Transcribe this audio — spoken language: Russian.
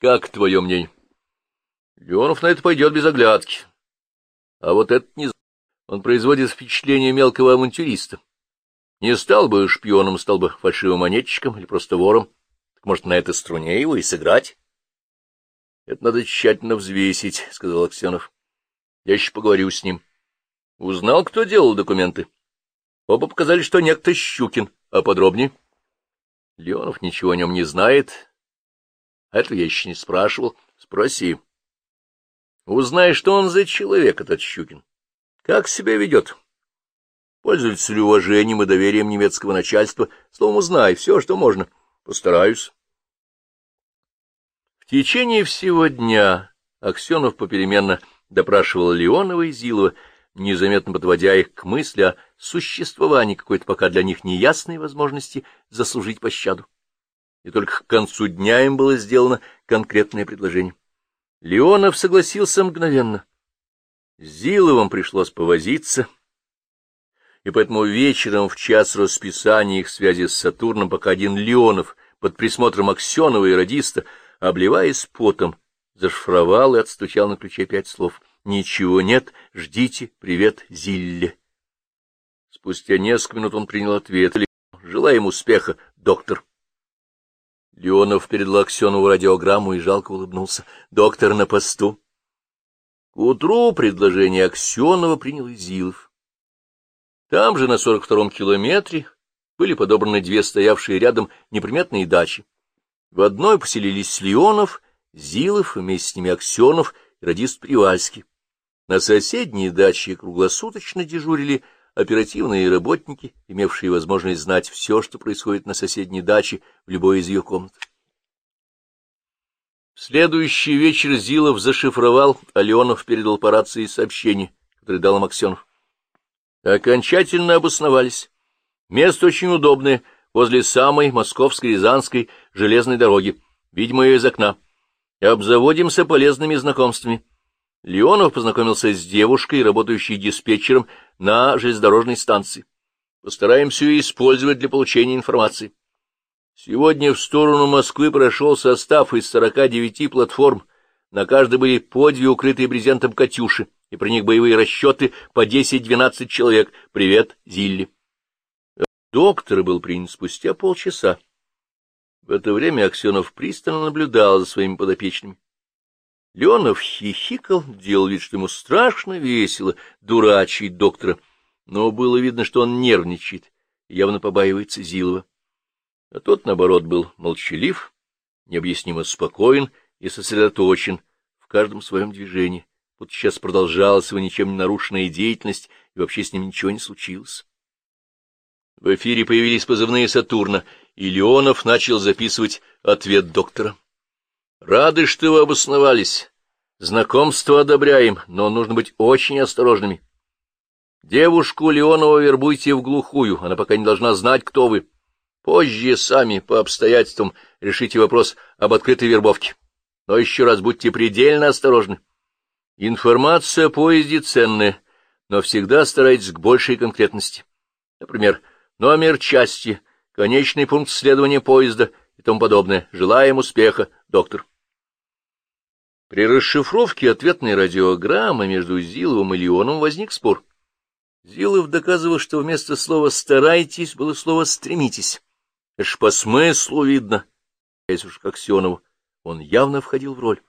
Как твое мнение? Леонов на это пойдет без оглядки. А вот этот не... Он производит впечатление мелкого авантюриста. Не стал бы шпионом, стал бы фальшивым монетчиком или просто вором. Так может, на этой струне его и сыграть? — Это надо тщательно взвесить, — сказал Аксенов. — Я еще поговорю с ним. Узнал, кто делал документы. Оба показали, что некто Щукин. А подробнее? Леонов ничего о нем не знает. Это я еще не спрашивал. Спроси. Узнай, что он за человек, этот Щукин. Как себя ведет? Пользуется ли уважением и доверием немецкого начальства? Словом, узнай все, что можно. Постараюсь. В течение всего дня Аксенов попеременно допрашивал Леонова и Зилова, незаметно подводя их к мысли о существовании какой-то пока для них неясной возможности заслужить пощаду. И только к концу дня им было сделано конкретное предложение. Леонов согласился мгновенно. Зиловым пришлось повозиться, и поэтому вечером в час расписания их связи с Сатурном, пока один Леонов под присмотром Аксенова и радиста, обливаясь потом, зашифровал и отстучал на ключе пять слов. «Ничего нет, ждите, привет, Зилле». Спустя несколько минут он принял ответ. «Желаем успеха, доктор». Леонов передал Аксенову радиограмму и жалко улыбнулся. «Доктор на посту». К утру предложение Аксенова принял Изилов. Там же, на сорок втором километре, были подобраны две стоявшие рядом неприметные дачи. В одной поселились Леонов, Зилов, вместе с ними Аксенов и радист Привальский. На соседней даче круглосуточно дежурили оперативные работники, имевшие возможность знать все, что происходит на соседней даче в любой из ее комнат следующий вечер Зилов зашифровал, а Леонов передал по рации сообщение, которое дал им Аксенов. Окончательно обосновались. Место очень удобное, возле самой московско-рязанской железной дороги, видимо, из окна. Обзаводимся полезными знакомствами. Леонов познакомился с девушкой, работающей диспетчером на железнодорожной станции. Постараемся использовать для получения информации. Сегодня в сторону Москвы прошел состав из сорока девяти платформ. На каждой были по две укрытые брезентом «Катюши», и про них боевые расчеты по десять-двенадцать человек. Привет, Зилли. Доктор был принят спустя полчаса. В это время Аксенов пристально наблюдал за своими подопечными. Леонов хихикал, делал вид, что ему страшно весело, дурачить доктора, но было видно, что он нервничает, явно побаивается Зилова. А тот, наоборот, был молчалив, необъяснимо спокоен и сосредоточен в каждом своем движении. Вот сейчас продолжалась его ничем не нарушенная деятельность, и вообще с ним ничего не случилось. В эфире появились позывные Сатурна, и Леонов начал записывать ответ доктора. «Рады, что вы обосновались. Знакомство одобряем, но нужно быть очень осторожными. Девушку Леонова вербуйте в глухую, она пока не должна знать, кто вы». Позже сами, по обстоятельствам, решите вопрос об открытой вербовке. Но еще раз будьте предельно осторожны. Информация о поезде ценная, но всегда старайтесь к большей конкретности. Например, номер части, конечный пункт следования поезда и тому подобное. Желаем успеха, доктор. При расшифровке ответной радиограммы между Зиловым и Леоном возник спор. Зилов доказывал, что вместо слова «старайтесь» было слово «стремитесь». Это ж по смыслу видно. Если уж к Аксенову, он явно входил в роль.